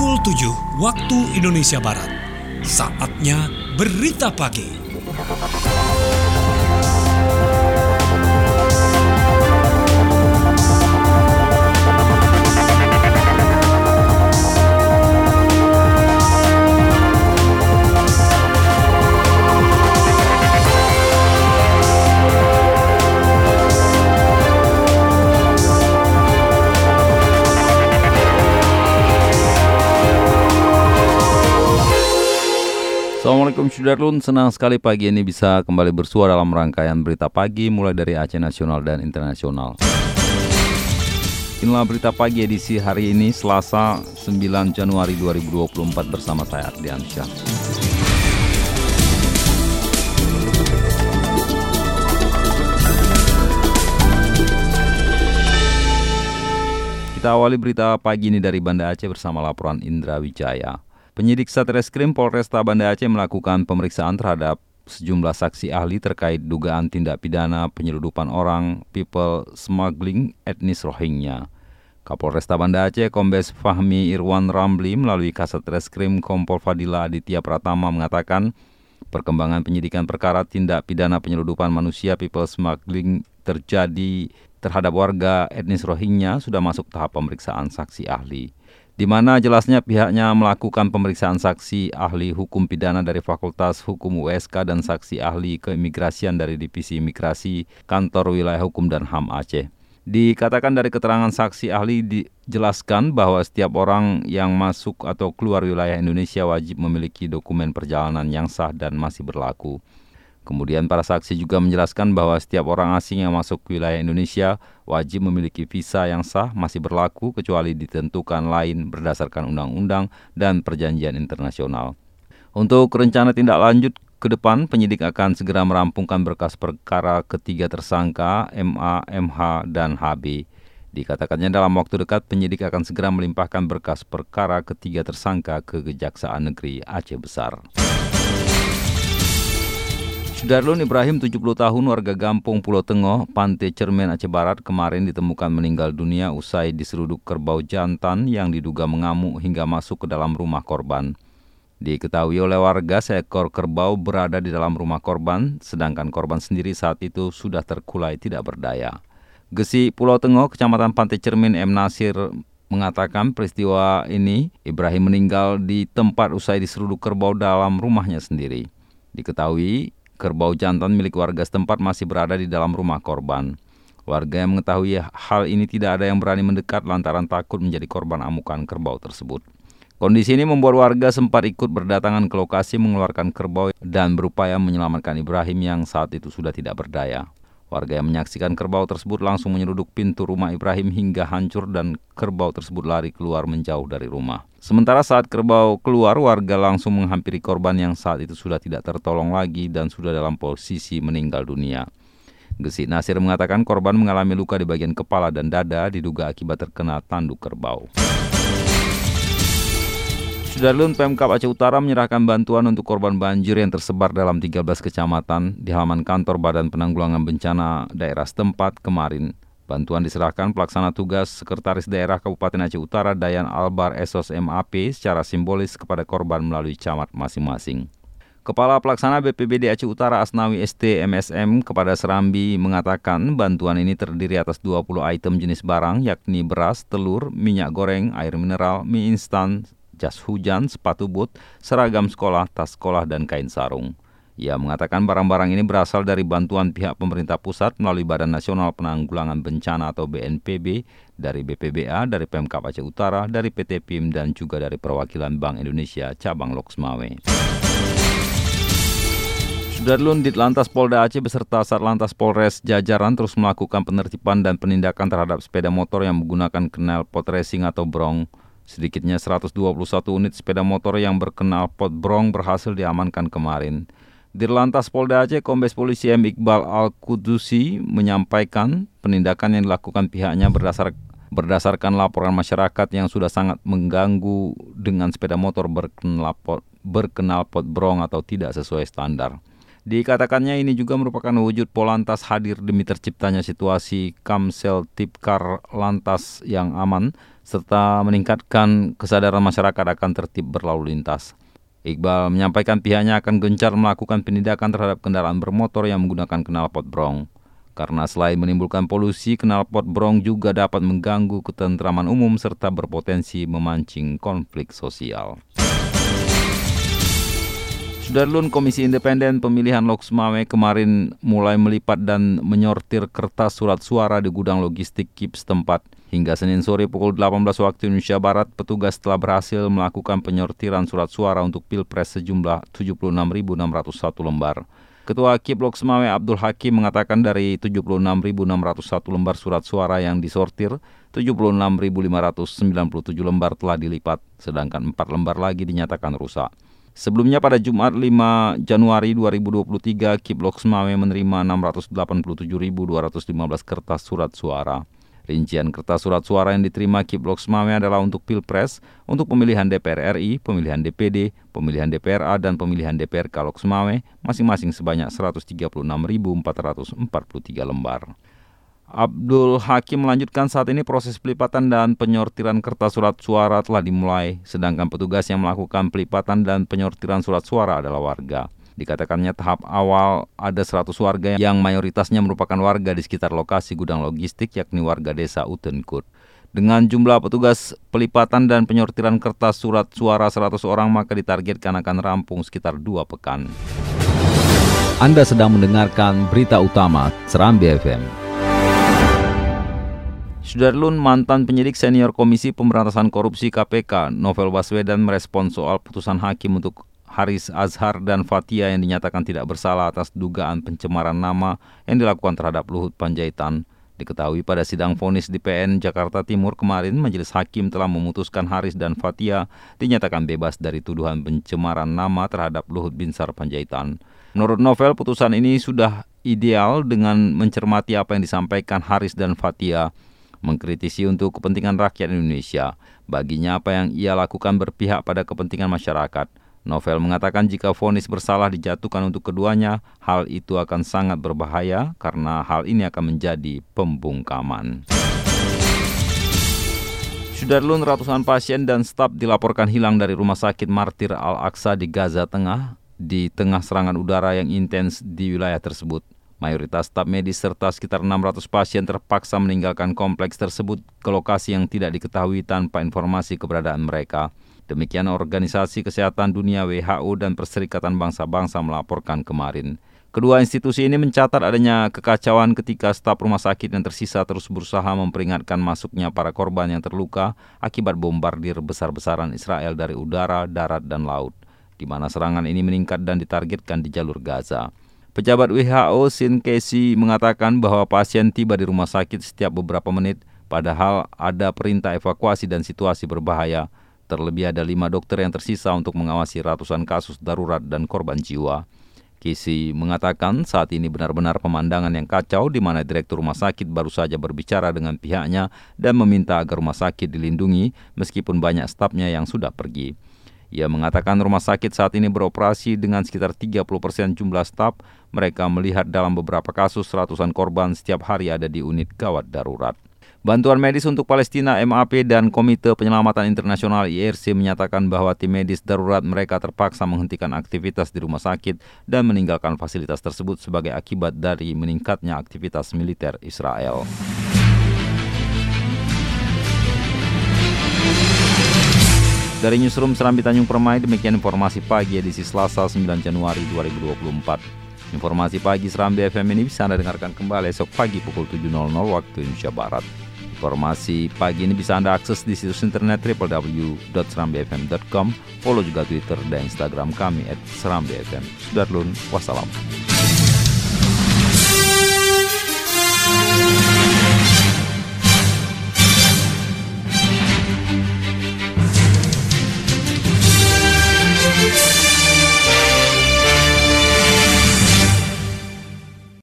Pukul 7 waktu Indonesia Barat. Saatnya berita pagi. Assalamualaikum Sudarlun, senang sekali pagi ini bisa kembali bersuara dalam rangkaian berita pagi mulai dari Aceh Nasional dan Internasional. Inilah berita pagi edisi hari ini Selasa 9 Januari 2024 bersama saya Ardian Syah. Kita awali berita pagi ini dari Banda Aceh bersama laporan Indra Wijaya. Penyidik Satreskrim Polresta Banda Aceh melakukan pemeriksaan terhadap sejumlah saksi ahli terkait dugaan tindak pidana penyeludupan orang people smuggling etnis Rohingya. Kapolresta Banda Aceh Kombes Fahmi Irwan Ramli melalui Kasat Reskrim Kompol Fadila Aditya Pratama mengatakan perkembangan penyidikan perkara tindak pidana penyeludupan manusia people smuggling terjadi terhadap warga etnis Rohingya sudah masuk tahap pemeriksaan saksi ahli di mana jelasnya pihaknya melakukan pemeriksaan saksi ahli hukum pidana dari Fakultas Hukum USK dan saksi ahli keimigrasian dari Divisi Imigrasi Kantor Wilayah Hukum dan HAM Aceh. Dikatakan dari keterangan saksi ahli dijelaskan bahwa setiap orang yang masuk atau keluar wilayah Indonesia wajib memiliki dokumen perjalanan yang sah dan masih berlaku. Kemudian para saksi juga menjelaskan bahwa setiap orang asing yang masuk wilayah Indonesia wajib memiliki visa yang sah masih berlaku kecuali ditentukan lain berdasarkan undang-undang dan perjanjian internasional. Untuk rencana tindak lanjut ke depan, penyidik akan segera merampungkan berkas perkara ketiga tersangka MA, MH, dan HB. Dikatakannya dalam waktu dekat penyidik akan segera melimpahkan berkas perkara ketiga tersangka ke Kejaksaan Negeri Aceh Besar. Sudarlun Ibrahim 70 tahun warga Gampung Pulau Tengah, Pantai Cermen Aceh Barat kemarin ditemukan meninggal dunia usai diseruduk kerbau jantan yang diduga mengamuk hingga masuk ke dalam rumah korban. Diketahui oleh warga seekor kerbau berada di dalam rumah korban, sedangkan korban sendiri saat itu sudah terkulai tidak berdaya. Gesi Pulau Tengah, Kecamatan Pantai Cermin M. Nasir mengatakan peristiwa ini Ibrahim meninggal di tempat usai diseruduk kerbau dalam rumahnya sendiri. Diketahui Kerbau jantan milik warga setempat masih berada di dalam rumah korban. Warga yang mengetahui hal ini tidak ada yang berani mendekat lantaran takut menjadi korban amukan kerbau tersebut. Kondisi ini membuat warga sempat ikut berdatangan ke lokasi mengeluarkan kerbau dan berupaya menyelamatkan Ibrahim yang saat itu sudah tidak berdaya. Warga yang menyaksikan kerbau tersebut langsung menyeruduk pintu rumah Ibrahim hingga hancur dan kerbau tersebut lari keluar menjauh dari rumah. Sementara saat kerbau keluar, warga langsung menghampiri korban yang saat itu sudah tidak tertolong lagi dan sudah dalam posisi meninggal dunia. Gesi Nasir mengatakan korban mengalami luka di bagian kepala dan dada diduga akibat terkena tanduk kerbau. Sudarlun Pemkap Aceh Utara menyerahkan bantuan untuk korban banjir yang tersebar dalam 13 kecamatan di halaman kantor Badan Penanggulangan Bencana daerah setempat kemarin. Bantuan diserahkan pelaksana tugas Sekretaris Daerah Kabupaten Aceh Utara Dayan Albar Esos MAP secara simbolis kepada korban melalui camat masing-masing. Kepala Pelaksana BPBD Aceh Utara Asnawi ST MSM kepada Serambi mengatakan bantuan ini terdiri atas 20 item jenis barang yakni beras, telur, minyak goreng, air mineral, mie instan, jas hujan, sepatu boot, seragam sekolah, tas sekolah, dan kain sarung. Ia mengatakan barang-barang ini berasal dari bantuan pihak pemerintah pusat melalui Badan Nasional Penanggulangan Bencana atau BNPB, dari BPBA, dari Pemkap Aceh Utara, dari PT PIM, dan juga dari perwakilan Bank Indonesia cabang Loksmawe. Sudarlun Ditlantas Polda Aceh beserta Satlantas Polres jajaran terus melakukan penertiban dan penindakan terhadap sepeda motor yang menggunakan kenal pot racing atau brong Sedikitnya 121 unit sepeda motor yang berkenal pot brong berhasil diamankan kemarin. Dirlantas Polda Aceh Kombes Polisi M. Iqbal Al-Kudusi menyampaikan penindakan yang dilakukan pihaknya berdasar, berdasarkan laporan masyarakat yang sudah sangat mengganggu dengan sepeda motor berkenal pot, berkenal pot brong atau tidak sesuai standar. Dikatakannya ini juga merupakan wujud Polantas hadir demi terciptanya situasi Kamsel Tipkar Lantas yang aman serta meningkatkan kesadaran masyarakat akan tertib berlalu lintas. Iqbal menyampaikan pihaknya akan gencar melakukan penindakan terhadap kendaraan bermotor yang menggunakan knalpot brong. Karena selain menimbulkan polusi, knalpot brong juga dapat mengganggu ketentraman umum serta berpotensi memancing konflik sosial. Sudarlun Komisi Independen Pemilihan Loksmawe kemarin mulai melipat dan menyortir kertas surat suara di gudang logistik KIP setempat. Hingga Senin sore pukul 18 waktu Indonesia Barat, petugas telah berhasil melakukan penyortiran surat suara untuk Pilpres sejumlah 76.601 lembar. Ketua KIP Loksmawe Abdul Hakim mengatakan dari 76.601 lembar surat suara yang disortir, 76.597 lembar telah dilipat, sedangkan 4 lembar lagi dinyatakan rusak. Sebelumnya pada Jumat 5 Januari 2023, Kiblok Semawe menerima 687.215 kertas surat suara. Rincian kertas surat suara yang diterima Kiblok Semawe adalah untuk Pilpres, untuk pemilihan DPR RI, pemilihan DPD, pemilihan DPRA, dan pemilihan DPR Kalok Semawe, masing-masing sebanyak 136.443 lembar. Abdul Hakim melanjutkan saat ini proses pelipatan dan penyortiran kertas surat suara telah dimulai, sedangkan petugas yang melakukan pelipatan dan penyortiran surat suara adalah warga. Dikatakannya tahap awal ada 100 warga yang mayoritasnya merupakan warga di sekitar lokasi gudang logistik yakni warga desa Utenkut. Dengan jumlah petugas pelipatan dan penyortiran kertas surat suara 100 orang maka ditargetkan akan rampung sekitar dua pekan. Anda sedang mendengarkan berita utama Serambi FM. Sudarlun mantan penyidik senior Komisi Pemberantasan Korupsi KPK, Novel Baswedan merespon soal putusan hakim untuk Haris Azhar dan Fatia yang dinyatakan tidak bersalah atas dugaan pencemaran nama yang dilakukan terhadap Luhut Panjaitan. Diketahui pada sidang vonis di PN Jakarta Timur kemarin, Majelis Hakim telah memutuskan Haris dan Fatia dinyatakan bebas dari tuduhan pencemaran nama terhadap Luhut Binsar Panjaitan. Menurut Novel, putusan ini sudah ideal dengan mencermati apa yang disampaikan Haris dan Fatia mengkritisi untuk kepentingan rakyat Indonesia. Baginya apa yang ia lakukan berpihak pada kepentingan masyarakat. Novel mengatakan jika vonis bersalah dijatuhkan untuk keduanya, hal itu akan sangat berbahaya karena hal ini akan menjadi pembungkaman. Sudarlun ratusan pasien dan staf dilaporkan hilang dari Rumah Sakit Martir Al-Aqsa di Gaza Tengah di tengah serangan udara yang intens di wilayah tersebut. Mayoritas staf medis serta sekitar 600 pasien terpaksa meninggalkan kompleks tersebut ke lokasi yang tidak diketahui tanpa informasi keberadaan mereka. Demikian Organisasi Kesehatan Dunia WHO dan Perserikatan Bangsa-Bangsa melaporkan kemarin. Kedua institusi ini mencatat adanya kekacauan ketika staf rumah sakit yang tersisa terus berusaha memperingatkan masuknya para korban yang terluka akibat bombardir besar-besaran Israel dari udara, darat, dan laut, di mana serangan ini meningkat dan ditargetkan di jalur Gaza. Pejabat WHO Sin Casey mengatakan bahwa pasien tiba di rumah sakit setiap beberapa menit, padahal ada perintah evakuasi dan situasi berbahaya. Terlebih ada lima dokter yang tersisa untuk mengawasi ratusan kasus darurat dan korban jiwa. Casey mengatakan saat ini benar-benar pemandangan yang kacau di mana direktur rumah sakit baru saja berbicara dengan pihaknya dan meminta agar rumah sakit dilindungi meskipun banyak stafnya yang sudah pergi. Ia mengatakan rumah sakit saat ini beroperasi dengan sekitar 30% jumlah staf. Mereka melihat dalam beberapa kasus ratusan korban setiap hari ada di unit gawat darurat. Bantuan medis untuk Palestina MAP dan Komite Penyelamatan Internasional IRC menyatakan bahwa tim medis darurat mereka terpaksa menghentikan aktivitas di rumah sakit dan meninggalkan fasilitas tersebut sebagai akibat dari meningkatnya aktivitas militer Israel. Dari Newsroom Serambi Tanjung Permai, demikian informasi pagi edisi Selasa 9 Januari 2024. Informasi pagi Serambi FM ini bisa Anda dengarkan kembali esok pagi pukul 7.00 waktu Indonesia Barat. Informasi pagi ini bisa Anda akses di situs internet www.serambifm.com. Follow juga Twitter dan Instagram kami at Serambi FM. Sudarlun, wassalam.